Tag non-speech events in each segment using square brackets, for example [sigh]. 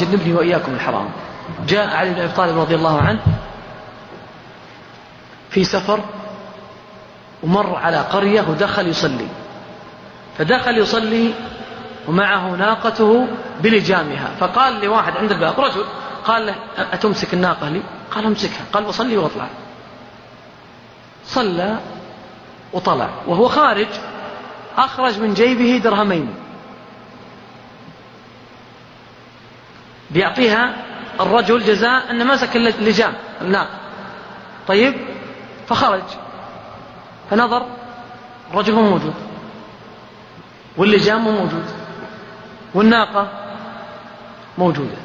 جنبني وإياكم الحرام. جاء علي بن أبي طالب رضي الله عنه في سفر ومر على قرية ودخل يصلي. فدخل يصلي ومعه ناقته بلجامها. فقال لواحد عند الباب رجل قال له أتمسك الناقة لي؟ قال أمسكها. قال وصلي وأطلع. صلى وطلع. وهو خارج أخرج من جيبه درهمين. بيعطيها الرجل جزاء أنه مسك اللجام. الناقة طيب. فخرج. فنظر. الرجل مو موجود. واللجام مو موجود. والناقة موجودة.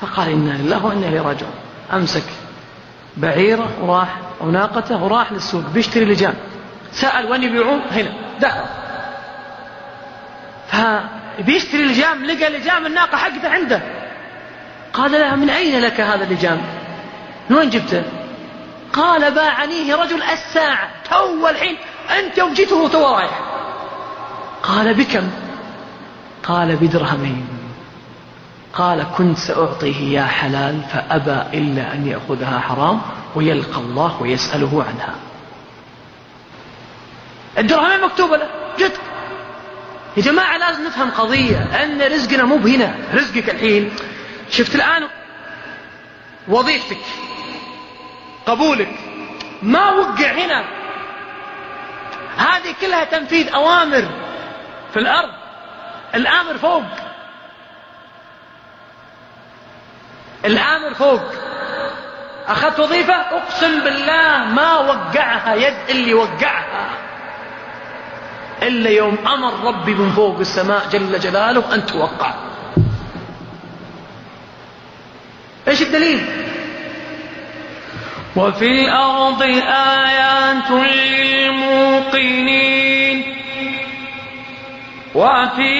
فقال إنا لله وإنا إليه راجعون. أمسك بعيره وراح أو ناقته وراح للسوق. بيشتري لجام. سأل وين يبيعون؟ هنا. دخل. فبيشتري لجام لقى لجام الناقة حقته عنده. قال لها من أين لك هذا اللجام من وين جبته؟ قال باعنيه رجل الساعة. تو الحين أنت وجيته تو رايح قال بكم؟ قال بدرهمين. قال كنت سأعطيه إياه حلال فأبى إلا أن يأخذها حرام ويلقى الله ويسأله عنها. الدرهمين مكتوبة له. جد يا جماعة لازم نفهم قضية أن رزقنا مو بهنا. رزقك الحين شفت الآن وظيفتك قبولك ما وقع هنا. هذه كلها تنفيذ أوامر في الأرض الآمر فوق. الآمر فوق. أخذت وظيفة؟ أقسم بالله ما وقعها يد اللي وقعها. إلا يوم أمر ربي من فوق السماء جل جلاله أن توقع. إيش الدليل؟ وفي الأرض آيات للموقنين. وفي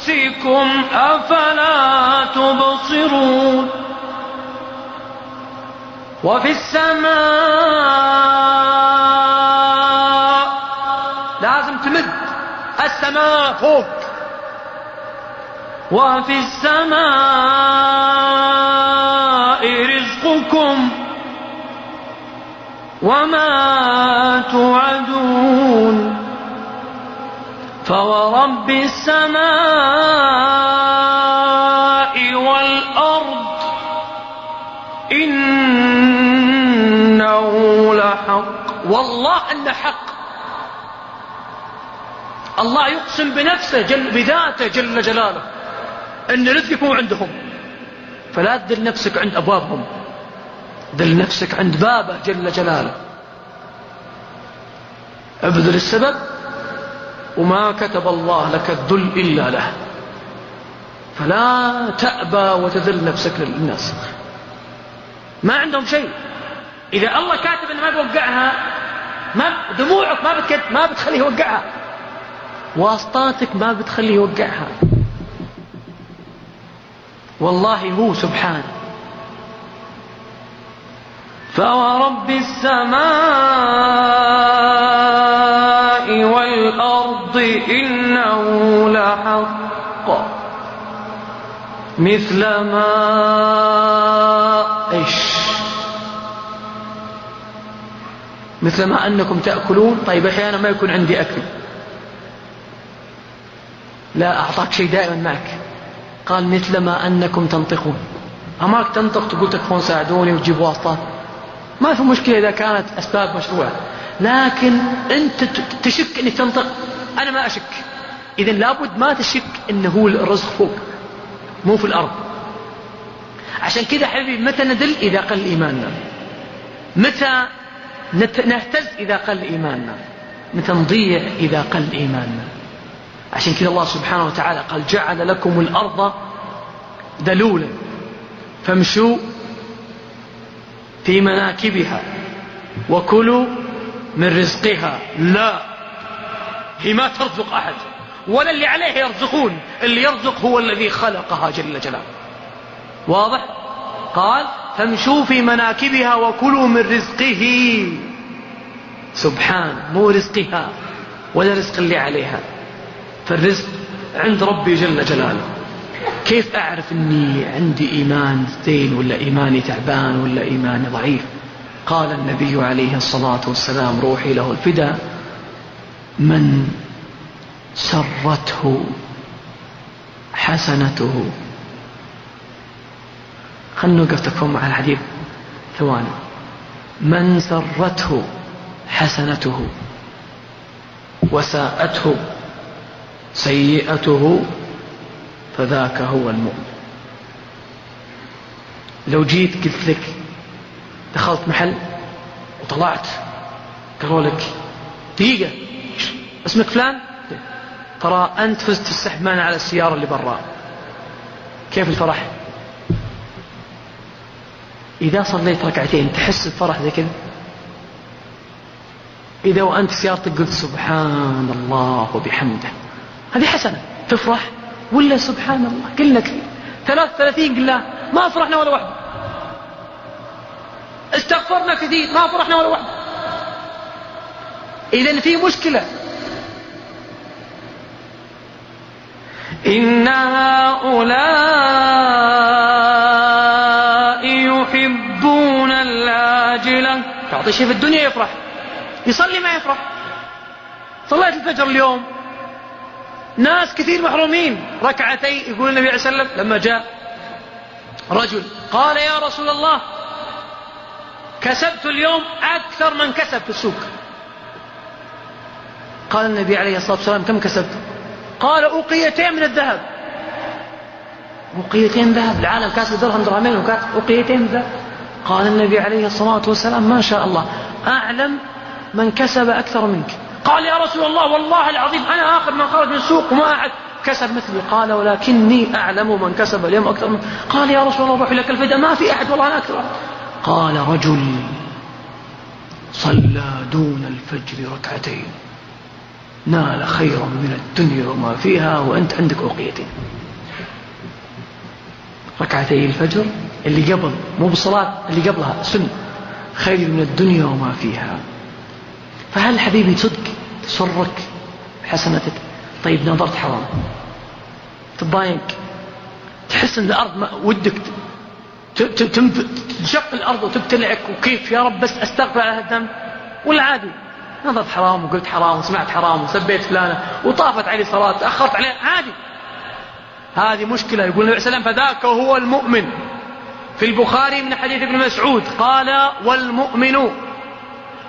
أنفسكم أفلا تبصرون. وفي السماء السماء فوق. وفي السماء رزقكم وما توعدون. فورب السماء الله يقسم بنفسه جل بذاته جل جلاله. أن رزقك مو عندهم. فلا تدل نفسك عند أبوابهم. دل نفسك عند بابه جل جلاله. ابذل السبب. وما كتب الله لك الذل إلا له. فلا تأبى وتذل نفسك للناس. ما عندهم شيء. إذا الله كاتب أن ما توقعها ما دموعك ما بتكت ما بتخليه يوقعها. واسطاتك ما بتخليه يوقعها. والله هو سبحانه فورب السماء والأرض إنه لحق. مثل ما إيش؟ مثل ما أنكم تأكلون. طيب أحيانا ما يكون عندي أكل. لا أعطاك شيء دائما معك. قال مثل ما أنكم تنطقون. أماك تنطق تقول تكفون ساعدوني وتجيب واسطة. ما في مشكلة إذا كانت أسباب مشروعة. لكن أنت تشك أنك تنطق. أنا ما أشك. إذا لابد ما تشك أنه هو الرزق فوق. مو في الأرض. عشان كذا حبيبي متى ندل؟ إذا قل إيماننا. متى نهتز؟ إذا قل إيماننا. متى نضيع؟ إذا قل إيماننا. عشان كذا الله سبحانه وتعالى قال جعل لكم الأرض ذلولا فامشوا في مناكبها وكلوا من رزقها. لا هي ما ترزق أحد ولا اللي عليه يرزقون اللي يرزق هو الذي خلقها جل جلاله. واضح؟ قال فامشوا في مناكبها وكلوا من رزقه. سبحان مو رزقها ولا رزق اللي عليها. فالرزق عند ربي جل جلاله. كيف أعرف أني عندي إيمان زين ولا إيماني تعبان ولا إيماني ضعيف؟ قال النبي عليه الصلاة والسلام روحي له الفداء من سرته حسنته خلنا نوقف تكفون مع الحديث. ثواني. من سرته حسنته وساءته سيئته فذاك هو المؤمن. لو جيت قلت لك دخلت محل وطلعت قالوا لك دقيقة اسمك فلان؟ ترى أنت فزت معنا على السيارة اللي برا. كيف الفرح؟ إذا صليت ركعتين تحس بفرح زي كذا؟ إذا وأنت سيارتك قلت سبحان الله وبحمده. هذه حسنة. تفرح ولا سبحان الله قلنا كثير ثلاث ثلاثين قلنا ما فرحنا ولا واحدة. استغفرنا كثير ما فرحنا ولا واحدة. إذا في مشكلة. إن هؤلاء يحبون العاجلة تعطي شيء في الدنيا يفرح. يصلي ما يفرح. صليت الفجر اليوم. ناس كثير محرومين. ركعتي يقول النبي عليه الصلاة والسلام لما جاء رجل قال يا رسول الله كسبت اليوم أكثر من كسب في السوق. قال النبي عليه الصلاة والسلام كم كسبت؟ قال أوقيتين من الذهب. أوقيتين ذهب؟ العالم كاسب درهم درهمين وكاسب أوقيتين ذهب. قال النبي عليه الصلاة والسلام ما شاء الله أعلم من كسب أكثر منك. قال يا رسول الله والله العظيم أنا آخر من خرج من السوق وما أحد كسب مثلي. قال ولكني أعلم من كسب اليوم أكثر منك قال يا رسول الله روح لك الفداء ما في أحد والله أنا أكثر. قال رجل صلى دون الفجر ركعتين. نال خيرا من الدنيا وما فيها وأنت عندك أوقيتين. ركعتي الفجر اللي قبل مو بصلاة اللي قبلها. سنة خير من الدنيا وما فيها. فهل حبيبي صدق؟ تسرك حسنتك طيب نظرت حرام. تضايق تحس إن الأرض ودك تشق الأرض وتبتلعك وكيف؟ يا رب بس أستغفر على الذنب. ولا عادي نظرت حرام وقلت حرام وسمعت حرام وسبيت فلانة وطافت علي صلاة تأخرت عليه عادي. هذه مشكلة. يقول النبي صلى الله عليه وسلم فذاك هو المؤمن. في البخاري من حديث ابن مسعود قال والمؤمن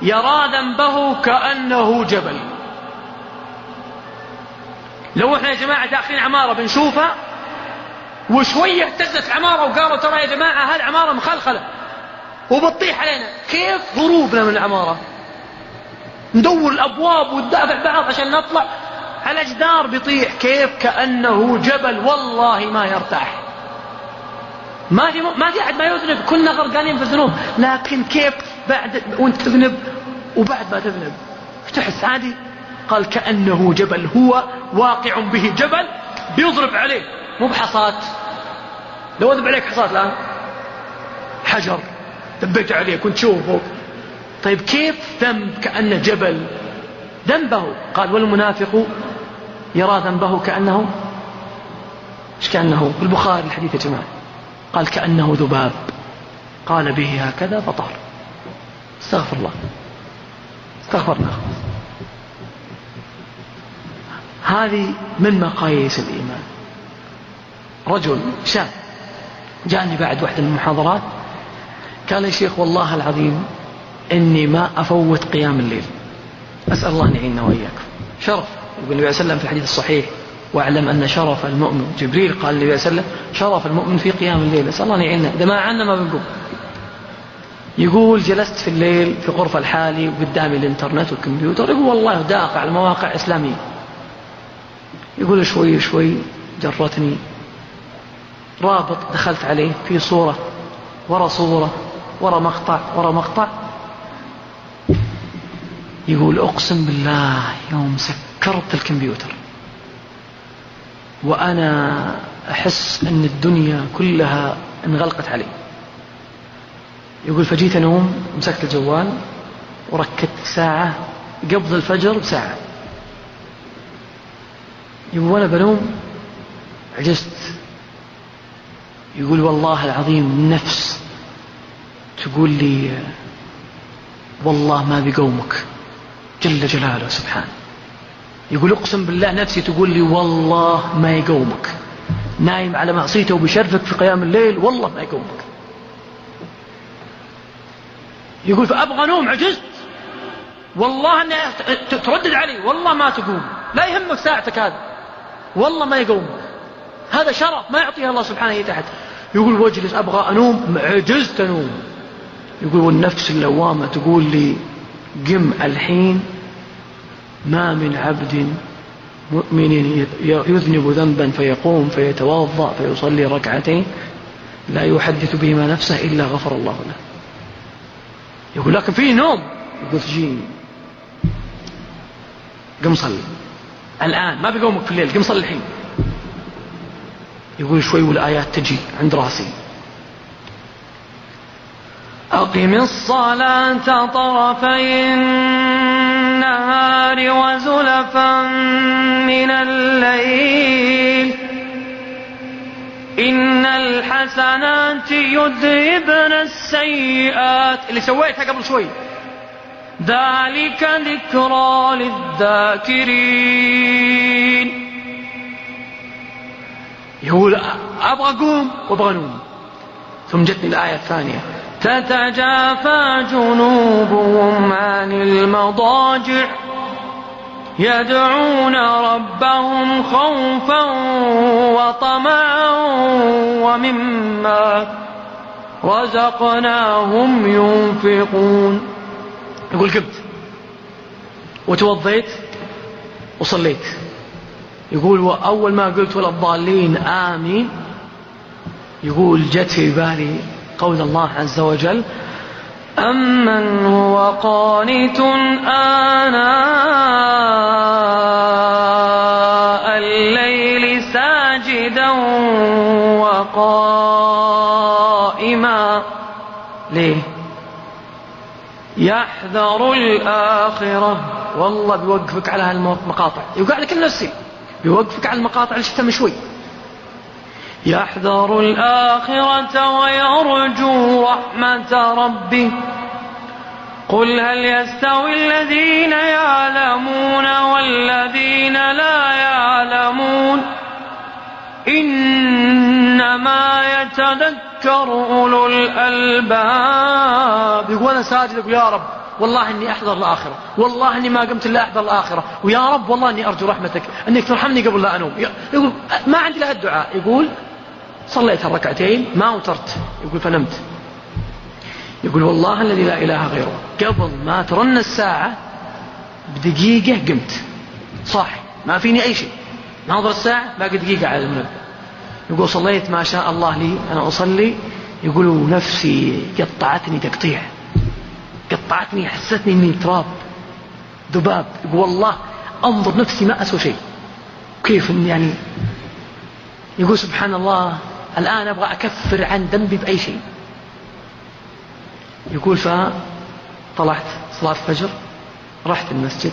يرى ذنبه كأنه جبل. لو إحنا يا جماعة داخلين عمارة بنشوفها وشوية اهتزت العمارة وقالوا ترى يا جماعة هالعمارة مخلخلة. وبتطيح علينا. كيف هروبنا من العمارة؟ ندور الأبواب وندافع بعض عشان نطلع. على جدار بيطيح. كيف؟ كأنه جبل. والله ما يرتاح. ما في ما في أحد ما يذنب كلنا غرقانين في الذنوب. لكن كيف بعد وانت تذنب وبعد ما تذنب؟ تحس عادي قال كأنه جبل. هو واقع به جبل بيضرب عليه مو بحصات لو اذب عليك حصات الآن. حجر. دبيت عليه. كنت تشوفه فوق طيب كيف ذنب كأنه جبل ذنبه؟ قال والمنافق يرى ذنبه كأنه إيش كأنه؟ في البخاري الحديث يا جماعة. قال كأنه ذباب. قال به هكذا فطار استغفر الله. استغفرنا هذه من مقاييس الإيمان. رجل شاب جاءني بعد واحدة من المحاضرات قال يا شيخ والله العظيم إني ما أفوت قيام الليل. أسأل الله أن يعيننا وإياكم. شرف. يقول النبي صلى الله عليه وسلم في الحديث الصحيح واعلم أن شرف المؤمن جبريل قال النبي صلى الله عليه وسلم شرف المؤمن في قيام الليل. أسأل الله أن يعيننا. إذا ما عنا ما بنقوم. يقول جلست في الليل في غرفة لحالي وقدامي الإنترنت والكمبيوتر يقول والله داقع على مواقع إسلامية يقول شوي شوي جرتني. رابط دخلت عليه في صورة ورا صورة ورا مقطع ورا مقطع. يقول أقسم بالله يوم سكرت الكمبيوتر. وأنا أحس أن الدنيا كلها انغلقت علي. يقول فجيت أنوم مسكت الجوال وركدت ساعة قبل الفجر بساعة. يقول وأنا بنوم عجزت. يقول والله العظيم نفس تقول لي والله ما بقومك. جل جلاله سبحانه. يقول اقسم بالله نفسي تقول لي والله ما يقومك. نايم على معصيته وبشرفك في قيام الليل والله ما يقومك. يقول فأبغى نوم عجزت. والله أني تردد علي والله ما تقوم. لا يهمك ساعتك هذا والله ما يقومك. هذا شرف ما يعطيه الله سبحانه تحت يقول واجلس أبغى أنوم عجزت أنوم. يقول والنفس اللوامة تقول لي قم الحين ما من عبد مؤمن يذنب ذنبا فيقوم فيتوضا فيصلي ركعتين لا يحدث بهما نفسه إلا غفر الله له. يقول لكن في نوم. يقول تجيني. قم صلي. الآن ما بيقومك في الليل قم صلي الحين. يقول شوي والآيات تجي عند رأسي. أقم الصلاة طرفي النهار وزلفا من الليل. إن الحسنات يذهبن السيئات. اللي سويتها قبل شوي. ذلك ذكرى للذاكرين. يقول أبغى أقوم وأبغى أنوم. ثم جتني الآية الثانية. تتجافى جنوبهم عن المضاجع. يدعون ربهم خوفا وطمعا ومما رزقناهم ينفقون. يقول قمت وتوضيت وصليت. يقول وأول ما قلت ولا الضالين آمين. يقول جت في بالي قول الله عز وجل أمن هو قانت آناء الليل ساجدا وقائما ليه؟ يحذر الآخرة. والله بيوقفك على هالمقاطع. يوقع لك نفسي بيوقفك على المقاطع اللي شفتها من شوي. يحذر الآخرة ويرجو رحمة ربه. قل هل يستوي الذين يعلمون والذين لا يعلمون؟ إنما يتذكر أولو الألباب. يقول أنا ساجد يا رب والله إني احضر الآخرة، والله إني ما قمت إلا احضر الآخرة، ويا رب والله إني أرجو رحمتك، إنك ترحمني قبل لا أنوم، يقول ما عندي الا الدعاء، يقول صليت الركعتين ما وترت يقول فنمت. يقول والله الذي لا إله غيره. قبل ما ترن الساعة بدقيقة قمت. صاحي. ما فيني أي شيء. ناظر الساعة باقي دقيقة على المنبه. يقول صليت ما شاء الله لي أنا أصلي. يقول نفسي قطعتني تقطيع. قطعتني حستني إني تراب ذباب. يقول والله أنظر نفسي ما أسوى شيء. كيف يعني يقول سبحان الله الآن أبغى أكفر عن ذنبي بأي شيء. يقول فطلعت صلاة الفجر رحت المسجد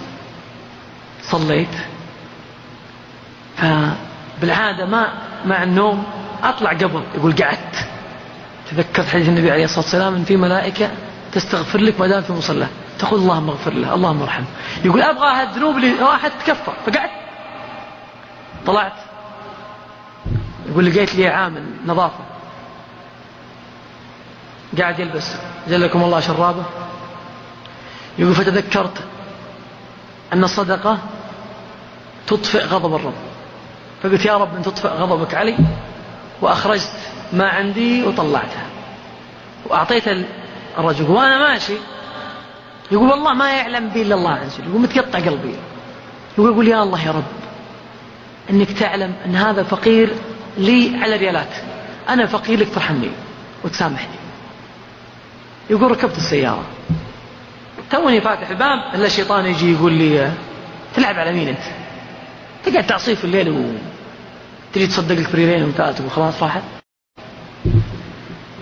صليت. فبالعادة ما مع النوم أطلع قبل يقول قعدت. تذكرت حديث النبي عليه الصلاة والسلام أن في ملائكة تستغفر لك ما دام في مصلى. تقول اللهم اغفر له اللهم ارحمه. يقول أبغى هالذنوب اللي راحت تكفر فقعدت. طلعت. يقول لقيت لي عامل نظافة. قاعد يلبس. جلكم الله شرابه. يقول فتذكرت أن الصدقة تطفئ غضب الرب. فقلت يا رب أن تطفئ غضبك علي وأخرجت ما عندي وطلعتها. وأعطيت الرجل. وأنا ماشي. يقول والله ما يعلم بي إلا الله عز وجل. يقول متقطع قلبي. يقول يقول يا الله يا رب أنك تعلم أن هذا فقير لي على ريالات. أنا فقير لك ترحمني وتسامحني. يقول ركبت السيارة. توني فاتح الباب إلا الشيطان يجي يقول لي تلعب على مين أنت؟ تقعد تعصيه في الليل و تجي تصدق لك بريرين وثلاثة وخلاص راحت.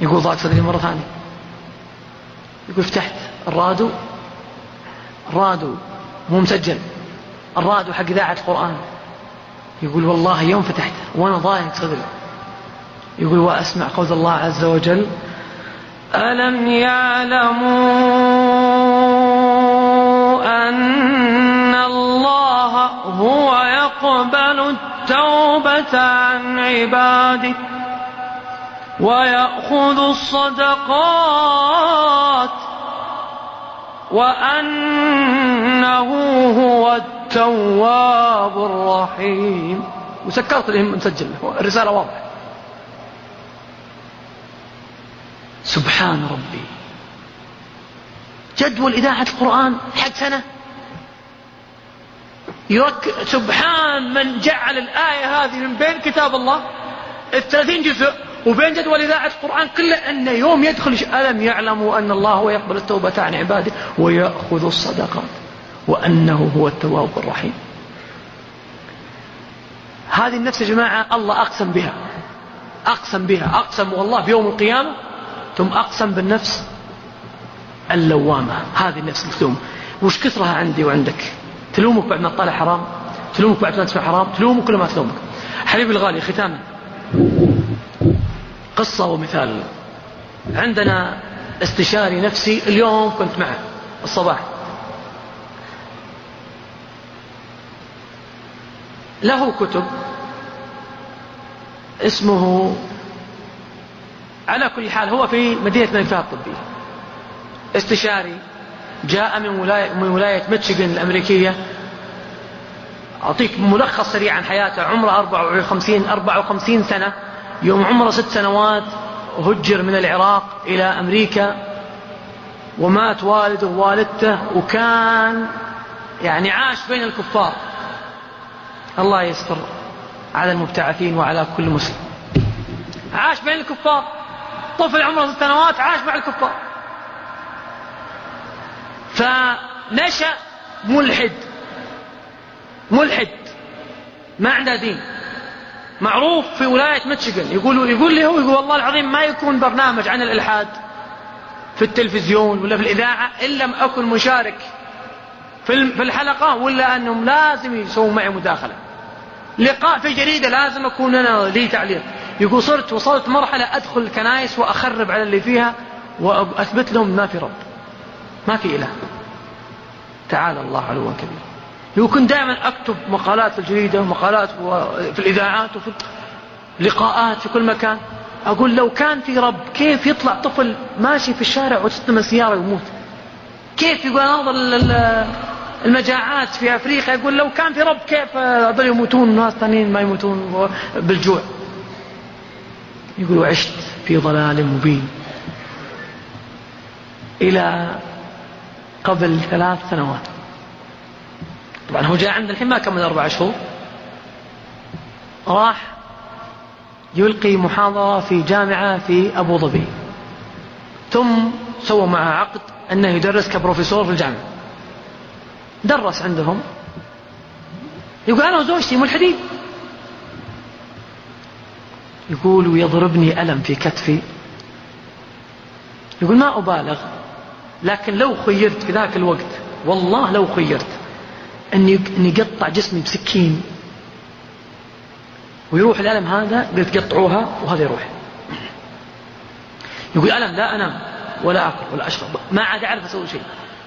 يقول ضاق صدري مرة ثانية. يقول فتحت الرادو الرادو مو مسجل. الرادو حق إذاعة القرآن. يقول والله يوم فتحت وأنا ضايق صدري. يقول وأسمع قول الله عز وجل ألم يعلموا أن الله هو يقبل التوبة عن عباده ويأخذ الصدقات وأنه هو التواب الرحيم. وسكرت لهم مسجل. الرسالة واضحة. سبحان ربي. جدول إذاعة القرآن حق سنة. يرك سبحان من جعل الآية هذه من بين كتاب الله. الثلاثين جزء. وبين جدول إذاعة القرآن كله أن يوم يدخل ألم يعلموا أن الله هو يقبل التوبة عن عباده ويأخذ الصدقات. وأنه هو التواب الرحيم. هذه النفس يا جماعة الله أقسم بها أقسم بها أقسم والله بيوم القيامة ثم أقسم بالنفس اللوامة. هذه النفس المسلومة وش كثرها عندي وعندك؟ تلومك بعد ما تطالع حرام؟ تلومك بعد ما تسمع حرام؟ تلومك كل ما تلومك؟ حبيبي الغالي ختاما قصة ومثال. عندنا استشاري نفسي اليوم كنت معه الصباح. له كتب اسمه على كل حال هو في مدينة الإنفاق الطبية استشاري جاء من ولاية, من ولاية ميتشيغن الأمريكية. أعطيك ملخص سريع عن حياته. عمره 54 54 سنة. يوم عمره ست سنوات هجر من العراق إلى أمريكا. ومات والده ووالدته. وكان يعني عاش بين الكفار. الله يستر على المبتعثين وعلى كل مسلم. عاش بين الكفار. طفل عمره ست سنوات عاش مع الكفار. فنشأ ملحد. ملحد. ما عنده دين. معروف في ولاية ميتشيغن يقول يقول لي هو يقول والله العظيم ما يكون برنامج عن الإلحاد في التلفزيون ولا في الإذاعة إن لم أكن مشارك في الحلقة ولا أنهم لازم يسووا معي مداخلة. لقاء في جريدة لازم أكون أنا لي تعليق. يقول صرت وصلت مرحلة أدخل الكنائس وأخرب على اللي فيها وأثبت لهم ما في رب. ما في إله. تعالى الله علوا كبيرا يقول كنت دائما أكتب مقالات في الجريدة ومقالات في الإذاعات وفي لقاءات في كل مكان. أقول لو كان في رب كيف يطلع طفل ماشي في الشارع وتستلم السيارة ويموت؟ كيف يقول ناظر المجاعات في أفريقيا يقول لو كان في رب كيف هذول يموتون ناس ثانيين ما يموتون بالجوع. يقول وعشت في ضلال مبين. إلى قبل ثلاث سنوات. طبعا هو جاء عند الحين ما كمل أربع شهور. راح يلقي محاضرة في جامعة في أبو ظبي. ثم سووا معه عقد أنه يدرس كبروفيسور في الجامعة. درس عندهم. يقول أنا وزوجتي ملحدين يقول ويضربني ألم في كتفي. يقول ما أبالغ لكن لو خيرت في ذاك الوقت والله لو خيرت أني أني جسمي بسكين. ويروح الألم هذا قلت قطعوها وهذا يروح. يقول ألم لا أنام ولا أكل ولا أشرب ما عاد أعرف أسوي شيء.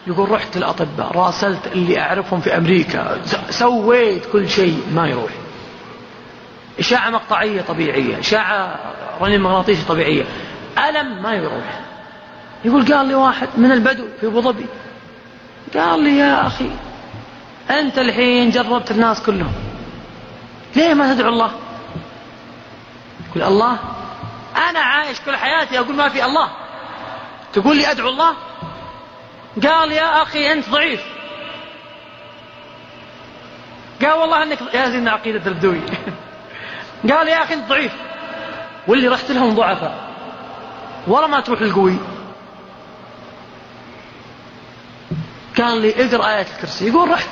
يقول رحت الأطباء راسلت اللي أعرفهم في أمريكا سويت كل شيء ما يروح. إشاعة مقطعية طبيعية إشاعة رنين مغناطيسي طبيعية. ألم ما يروح. يقول قال لي واحد من البدو في أبو ظبي. قال لي يا أخي أنت الحين جربت الناس كلهم. ليه ما تدعو الله؟ يقول الله أنا عايش كل حياتي أقول ما في الله. تقول لي أدعو الله؟ قال يا أخي أنت ضعيف. قال والله أنك يا زين عقيدة البدوي. [laughs] قال يا أخي أنت ضعيف. واللي رحت لهم ضعفاء. ولا ما تروح القوي قال لي اقرأ آية الكرسي. يقول رحت.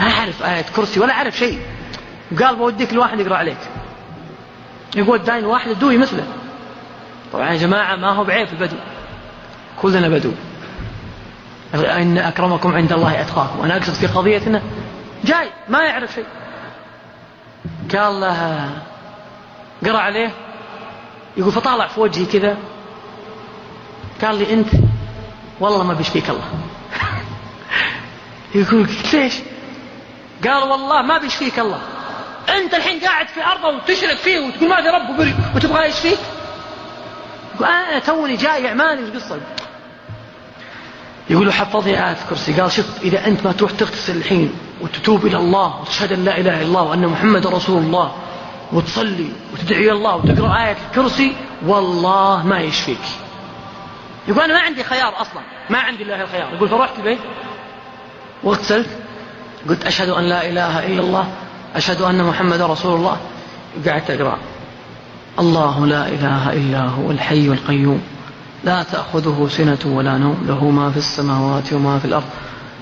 ما أعرف آية كرسي ولا أعرف شيء. قال بوديك لواحد يقرأ عليك. يقول داين واحد دوي مثله. طبعا يا جماعة ما هو بعيب البدو. كلنا بدو. إن أكرمكم عند الله أتقاكم. أنا أقصد في قضيتنا جاي ما يعرف شيء. قال لها قرأ عليه يقول فطالع في وجهي كذا. قال لي أنت والله ما بيشفيك الله. [laughs] يقول ليش؟ قال والله ما بيشفيك الله. أنت الحين قاعد في أرضه وتشرك فيه وتقول ما في رب وبري وتبغى يشفيك؟ يقول أنا توني جاي ماني القصة يقول حفظني آية الكرسي. قال شوف إذا أنت ما تروح تغتسل الحين وتتوب إلى الله وتشهد أن لا إله إلا الله وأن محمد رسول الله وتصلي وتدعي إلى الله وتقرأ آية الكرسي والله ما يشفيك. يقول أنا ما عندي خيار أصلا. ما عندي إلا الخيار. يقول فرحت البيت واغتسلت. قلت أشهد أن لا إله إلا الله أشهد أن محمد رسول الله. قعدت أقرأ. الله لا إله إلا هو الحي القيوم. لا تأخذه سنة ولا نوم له ما في السماوات وما في الأرض.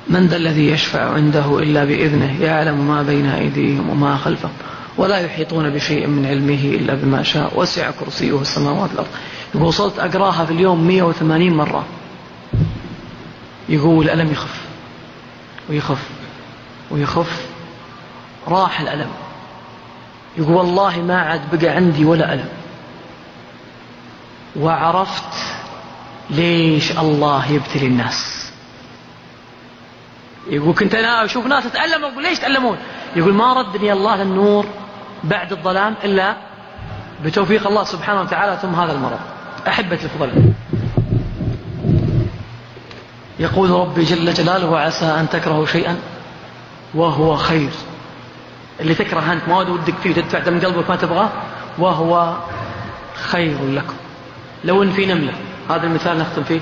من ذا الذي يشفع عنده إلا بإذنه؟ يعلم ما بين أيديهم وما خلفهم ولا يحيطون بشيء من علمه إلا بما شاء. وسع كرسيه السماوات والأرض. يقول وصلت أقراها في اليوم 180 مرة. يقول الألم يخف؟ ويخف. ويخف. راح الألم. يقول والله ما عاد بقى عندي ولا ألم. وعرفت ليش الله يبتلي الناس؟ يقول كنت أنا أشوف ناس تتألموا أقول ليش تألمون؟ يقول ما ردني الله للنور بعد الظلام إلا بتوفيق الله سبحانه وتعالى ثم هذا المرض. أحبة الفضل يقول ربي جل جلاله عسى أن تكرهوا شيئا وهو خير. اللي تكره أنت ما ودك فيه تدفع دم قلبك ما تبغاه وهو خير لكم. لو إن في نملة. هذا المثال نختم فيه.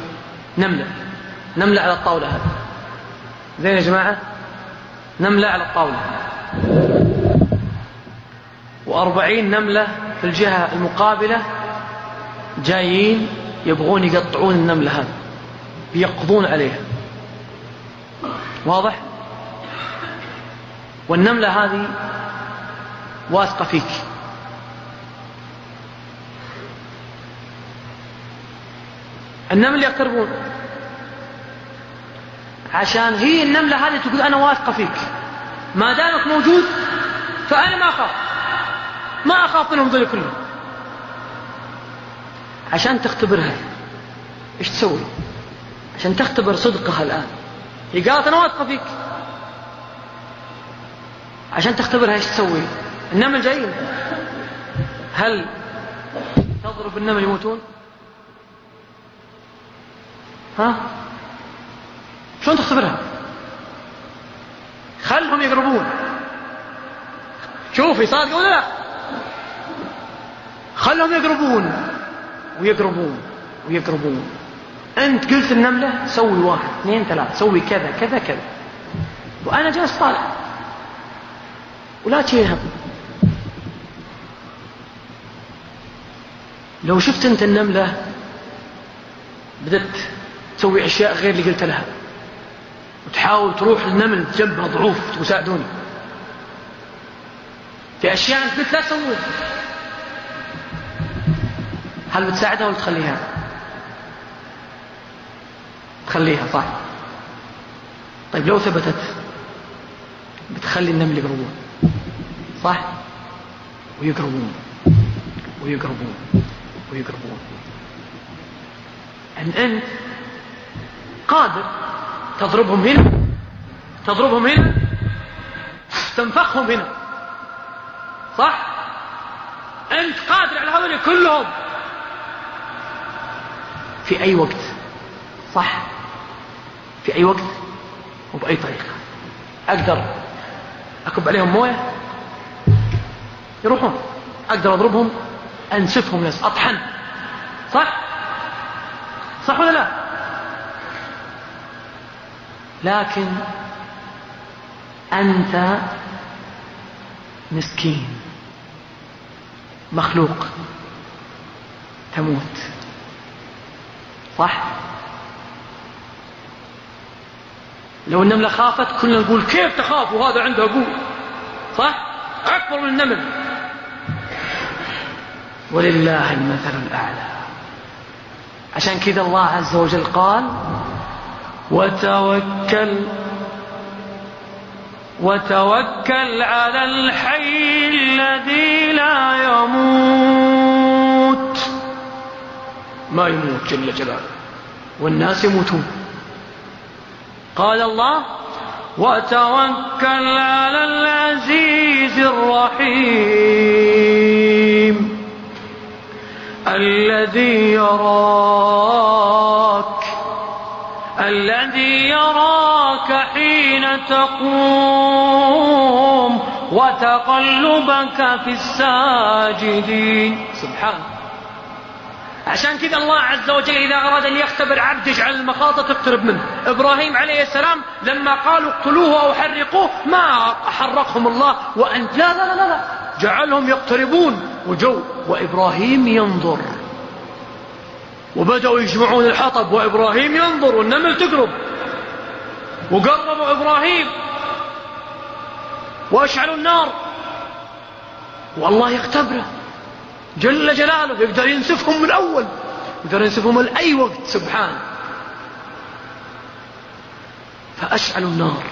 نملة نملة على الطاولة هذه. زين يا جماعة؟ نملة على الطاولة. وأربعين نملة في الجهة المقابلة جايين يبغون يقطعون النملة هذه. يقضون عليها. واضح؟ والنملة هذه واثقة فيك. النمل يقتربون عشان هي النملة هذه تقول أنا واثقة فيك. ما دامك موجود فأنا ما أخاف. ما أخاف منهم ذول كلهم. عشان تختبرها. إيش تسوي؟ عشان تختبر صدقها الآن. هي قالت أنا واثقة فيك. عشان تختبرها إيش تسوي؟ النمل جايين. هل تضرب النمل يموتون؟ ها؟ شلون تختبرها؟ خلهم يقربون. شوف يصادق ولا لا. خلهم يقربون. ويقربون. ويقربون. انت قلت النملة سوي واحد اثنين ثلاث سوي كذا كذا كذا. وأنا جالس طالع. ولا تيهم لو شفت انت النملة بدت تسوي أشياء غير اللي قلت لها. وتحاول تروح للنمل جنبها ضعوف تقول ساعدوني في أشياء أنت قلت لا تسويها. هل بتساعدها ولا تخليها؟ تخليها صح. طيب لو ثبتت بتخلي النمل يقربون صح؟ ويقربون ويقربون ويقربون. أن أنت قادر. تضربهم هنا تضربهم هنا تنفخهم هنا. صح؟ أنت قادر على هذول كلهم. في أي وقت؟ صح. في أي وقت؟ وبأي طريقة؟ أقدر أكب عليهم موية؟ يروحون. أقدر أضربهم؟ أنسفهم ناس أطحن. صح؟ صح ولا لا؟ لكن أنت مسكين. مخلوق. تموت. صح؟ لو النملة خافت كلنا نقول كيف تخاف وهذا عنده قوة صح؟ أكبر من النمل. ولله المثل الأعلى. عشان كذا الله عز وجل قال وتوكل وتوكل على الحي الذي لا يموت. ما يموت جل جلاله. والناس يموتون. قال الله وتوكل على العزيز الرحيم الذي يراك الذي يراك حين تقوم وتقلبك في الساجدين. سبحانه عشان كذا الله عز وجل إذا أراد أن يختبر عبد يجعل المخاطة تقترب منه. إبراهيم عليه السلام لما قالوا اقتلوه أو حرقوه ما حرقهم الله وأنت لا لا لا لا. جعلهم يقتربون. وجو. وإبراهيم ينظر. وبدأوا يجمعون الحطب وإبراهيم ينظر والنمل تقرب. وقربوا إبراهيم. وأشعلوا النار. والله يختبره. جل جلاله يقدر ينسفهم من الأول. يقدر ينسفهم من أي وقت سبحانه فأشعلوا النار.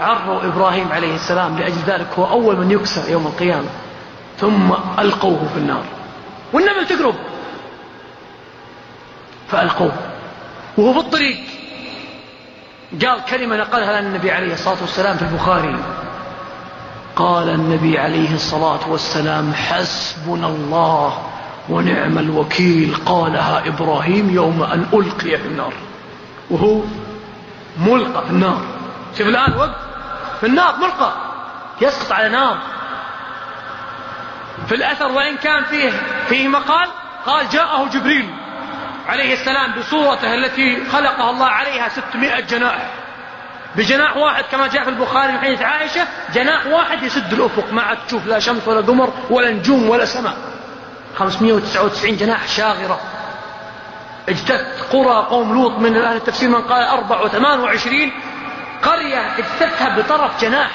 عروا إبراهيم عليه السلام لأجل ذلك هو أول من يكسى يوم القيامة. ثم ألقوه في النار. والنمل تقرب. فألقوه. وهو في الطريق. قال كلمة نقلها لنا النبي عليه الصلاة والسلام في البخاري. قال النبي عليه الصلاة والسلام حسبنا الله ونعم الوكيل. قالها إبراهيم يوم أن ألقي في النار. وهو ملقى في النار. شوف الآن وقت. في النار ملقى. يسقط على نار. في الأثر وإن كان فيه فيه مقال قال جاءه جبريل. عليه السلام بصورته التي خلقها الله عليها ستمائة جناح. بجناح واحد كما جاء في البخاري من حديث عائشة جناح واحد يسد الأفق ما عاد تشوف لا شمس ولا قمر ولا نجوم ولا سماء. 599 جناح شاغرة. اجتث قرى قوم لوط من أهل التفسير من قال 428 قرية اجتثها بطرف جناح.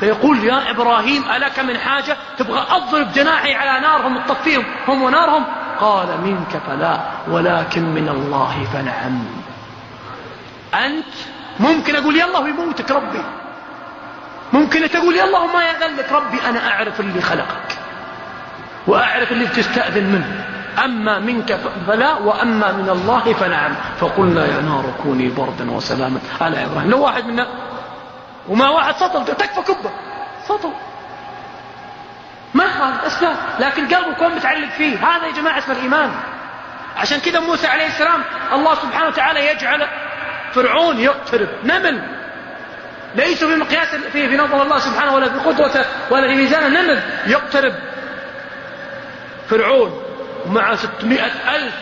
فيقول يا إبراهيم ألك من حاجة؟ تبغى أضرب جناحي على نارهم تطفيهم هم ونارهم؟ قال منك فلا ولكن من الله فنعم. أنت ممكن أقول يلا ويموتك ربي. ممكن تقول يلا وما يأذن لك ربي أنا أعرف اللي خلقك. وأعرف اللي بتستأذن منه. أما منك فلا وأما من الله فنعم. فقلنا يا نار كوني بردا وسلاما. على إبراهيم لو واحد منا وما واحد سطل تكفى كبة. سطل. ما خالف أسباب لكن قلبه كون متعلق فيه. هذا يا جماعة اسمه الإيمان. عشان كذا موسى عليه السلام الله سبحانه وتعالى يجعل فرعون يقترب نمل. ليس في مقياس في, في نظر الله سبحانه ولا في قدرته ولا في ميزانه نمل يقترب. فرعون مع ستمائة ألف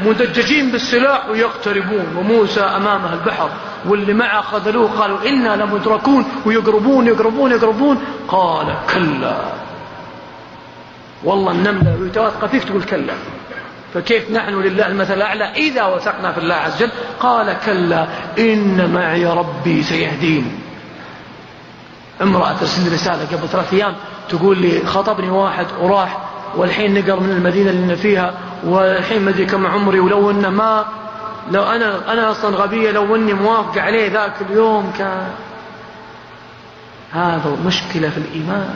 مدججين بالسلاح ويقتربون وموسى أمامه البحر واللي معه خذلوه قالوا إنا لمدركون ويقربون يقربون يقربون. قال كلا. والله النملة ويتواثق فيك تقول كلا. فكيف نحن لله المثل الأعلى؟ إذا وثقنا في الله عز وجل قال كلا إن معي ربي سيهدين. امرأة ترسل رسالة قبل ثلاث أيام تقول لي خطبني واحد وراح والحين نقر من المدينة اللي فيها والحين ما أدري كم عمري ولو انه ما لو أنا أنا أصلا غبية لو إني موافق عليه ذاك اليوم كان. هذا مشكلة في الإيمان.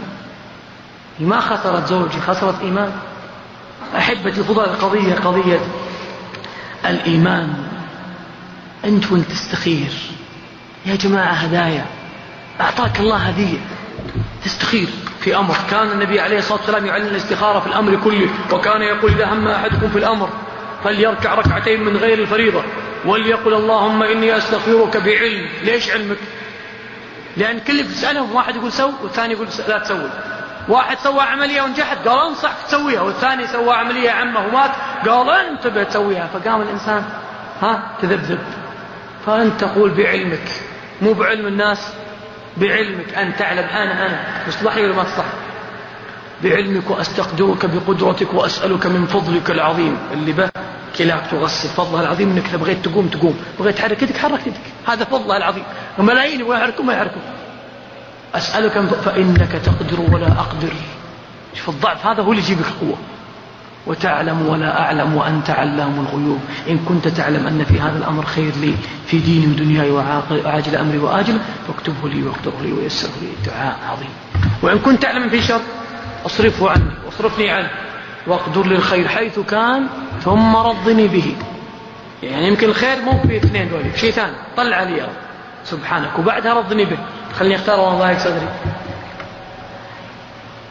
ما خسرت زوجي خسرت إيمان. أحبتي فضل القضية قضية الإيمان. أنت وانت تستخير. يا جماعة هدايا. أعطاك الله هدية. تستخير. في أمر. كان النبي عليه الصلاة والسلام يعلن الاستخارة في الأمر كله وكان يقول إذا هم أحدكم في الأمر فليركع ركعتين من غير الفريضة وليقل اللهم إني أستغفرك بعلم. ليش علمك؟ لأن كل اللي بتسألهم واحد يقول سو والثاني يقول لا تسوي. واحد سوى عملية ونجحت قال انصحك تسويها. والثاني سوى عملية عمه ومات قال انتبه تسويها فقام الإنسان ها تذبذب. فأنت تقول بعلمك مو بعلم الناس بعلمك أن تعلم أنا أنا. تصلح ولا ما تصلح؟ بعلمك وأستقدرك بقدرتك وأسألك من فضلك العظيم. اللي به كلاك تغسل فضلها العظيم إنك بغيت تقوم تقوم. بغيت تحرك يدك حرك يدك هذا فضلها العظيم. وملايين يبغوا يحركوا ما يحركوا أسألك فإنك تقدر ولا أقدر. شوف الضعف هذا هو اللي يجيبك القوة وتعلم ولا أعلم وأنت علام الغيوب. إن كنت تعلم أن في هذا الأمر خير لي في ديني ودنياي وعاجل أمري وآجل فاكتبه لي واقدره لي ويسره لي دعاء عظيم. وإن كنت تعلم في شر أصرفه عني واصرفني عنه واقدر لي الخير حيث كان ثم رضني به. يعني يمكن الخير مو في اثنين دول شيء ثاني. طلع لي سبحانك. وبعدها رضني به. خليني أختار وأنا ضايق صدري.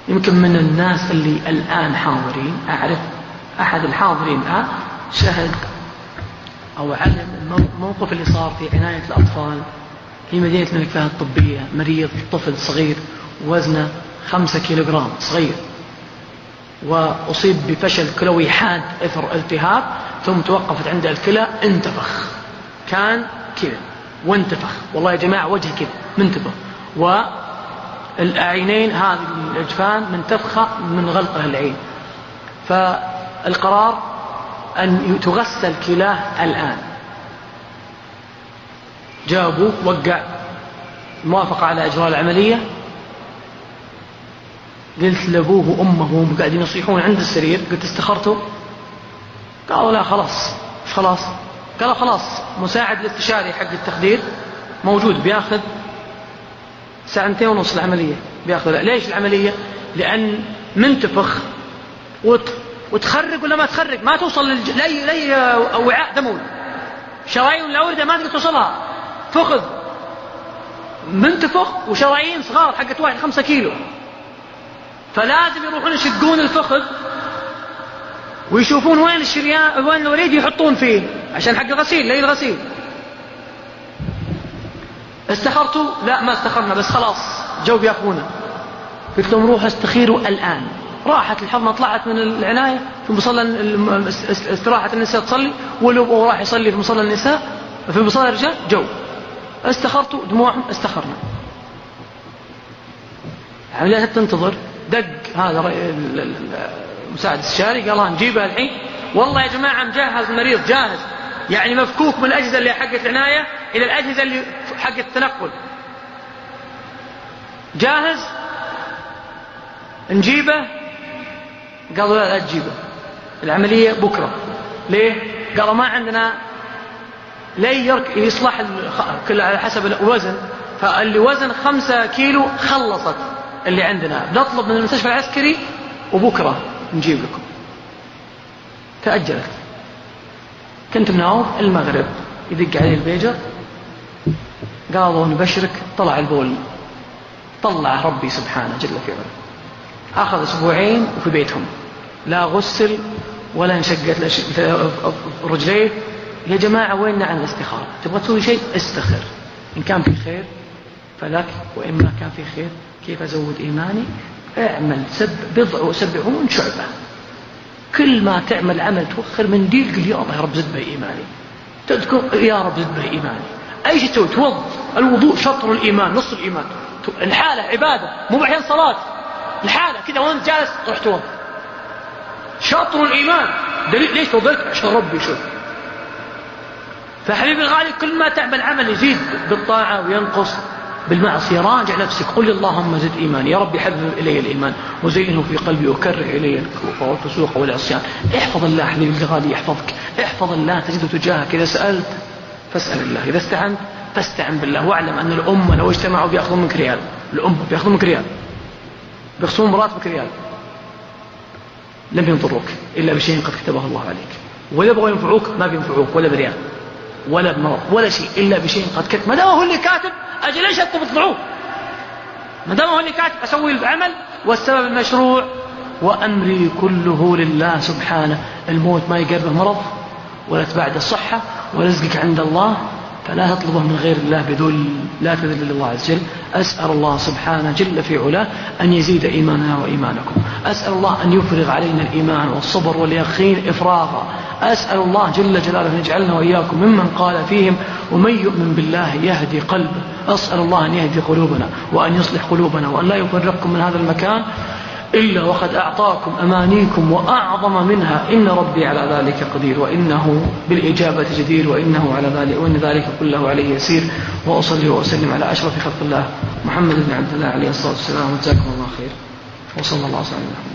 يمكن من الناس اللي الآن حاضرين أعرف أحد الحاضرين الآن شهد أو علم الموقف اللي صار في عناية الأطفال في مدينة الملك فهد الطبية مريض طفل صغير وزنه خمسة كيلوغرام صغير. وأصيب بفشل كلوي حاد إثر التهاب ثم توقفت عنده الكلى انتفخ. كان كذا. وانتفخ. والله يا جماعة وجه كذا منتفخ والعينين هذه الأجفان منتفخة من غلقه العين. فالقرار أن تغسل كلاه الآن. جابوا وقع موافقة على إجراء العملية. قلت لأبوه وأمه وهم قاعدين يصيحون عند السرير قلت استخرتوا؟ قالوا لا خلاص خلاص. قالوا خلاص مساعد الاستشاري حق التخدير موجود بياخذ ساعتين ونص العملية بياخذ ليش العملية؟ لأن منتفخ وت... وتخرج ولا ما تخرج ما توصل للج... لأي لأي وعاء دموي. شرايين الأوردة ما تقدر توصلها. فخذ. منتفخ وشرايين صغار حقت واحد خمسة كيلو. فلازم يروحون يشقون الفخذ ويشوفون وين الشريان وين الوريد يحطون فيه. عشان حق الغسيل لي الغسيل. استخرتوا لا ما استخرنا بس خلاص جو بياخذونه قلت لهم روحوا استخيروا الآن. راحت الحضنة طلعت من العناية في مصلى استراحة النساء تصلي ولو راح يصلي في مصلى النساء في مصلى الرجال جو. استخرتوا دموعهم استخرنا. عمليات تنتظر. دق هذا المساعد الاستشاري قال نجيبها الحين. والله يا جماعة مجهز المريض جاهز. يعني مفكوك من الأجهزة اللي حقت العناية إلى الأجهزة اللي حقت التنقل. جاهز؟ نجيبه؟ قالوا لا لا تجيبه. العملية بكرة. ليه؟ قالوا ما عندنا لي يصلح كل على حسب الوزن. فاللي وزن خمسة كيلو خلصت اللي عندنا. نطلب من المستشفى العسكري وبكرة نجيب لكم. تأجلت. كنت مناوب المغرب. يدق علي البيجر قالوا نبشرك طلع البول. طلع ربي سبحانه جل في علاه. أخذ أسبوعين وفي بيتهم. لا غسل ولا انشقت رجليه. يا جماعة وين عن الاستخارة؟ تبغى تسوي شيء؟ استخر. إن كان في خير فلك وإن ما كان في خير كيف أزود إيماني؟ اعمل سب بضع وسبعون شعبة. كل ما تعمل عمل توخر منديل قل يا الله يا رب زد به إيماني. تذكر يا رب زد به إيماني. أي شيء تسوي؟ توض. الوضوء شطر الإيمان نص الإيمان. الحالة عبادة. مو بعدين صلاة. الحالة كذا وأنت جالس تروح توض. شطر الإيمان. دليل ليش توضيت؟ عشان ربي شوف فحبيبي الغالي كل ما تعمل عمل يزيد بالطاعة وينقص. بالمعصية راجع نفسك قل اللهم زد إيماني يا رب حبب إلي الإيمان وزينه في قلبي وكره إلي الكفر والفسوق والعصيان. احفظ الله حبيبي الغالي يحفظك. احفظ الله تجده تجاهك. إذا سألت فاسأل الله. إذا استعنت فاستعن بالله. واعلم أن الأمة لو اجتمعوا بيأخذون منك ريال. الأمة بيأخذون منك ريال. بيخصمون مراتبك ريال. لم ينظروك إلا بشيء قد كتبه الله عليك. وإذا بغوا ينفعوك ما بينفعوك. ولا بريال. ولا بمرض. ولا شيء إلا بشيء قد كتب. ما دام هو اللي كاتب أجل ليش أنتم بتطلعوه؟ ما دام هو اللي كاتب أسوي العمل والسبب المشروع وأمري كله لله سبحانه. الموت ما يقربه مرض ولا تبعد الصحة ورزقك عند الله. فلا تطلبه من غير الله بذل لا تذل الله عز وجل. أسأل الله سبحانه جل في علاه أن يزيد إيماننا وإيمانكم. أسأل الله أن يفرغ علينا الإيمان والصبر واليقين إفراغا. أسأل الله جل جلاله أن يجعلنا وإياكم ممن قال فيهم ومن يؤمن بالله يهدي قلبه. أسأل الله أن يهدي قلوبنا وأن يصلح قلوبنا وأن لا يفرقكم من هذا المكان. إلا وقد أعطاكم أمانيكم وأعظم منها. إن ربي على ذلك قدير وإنه بالإجابة جدير وإنه على ذلك وإن ذلك كله عليه يسير. وأصلي وأسلم على أشرف خلق الله محمد بن عبد الله عليه الصلاة والسلام. وجزاكم الله خير. وصلى الله وسلم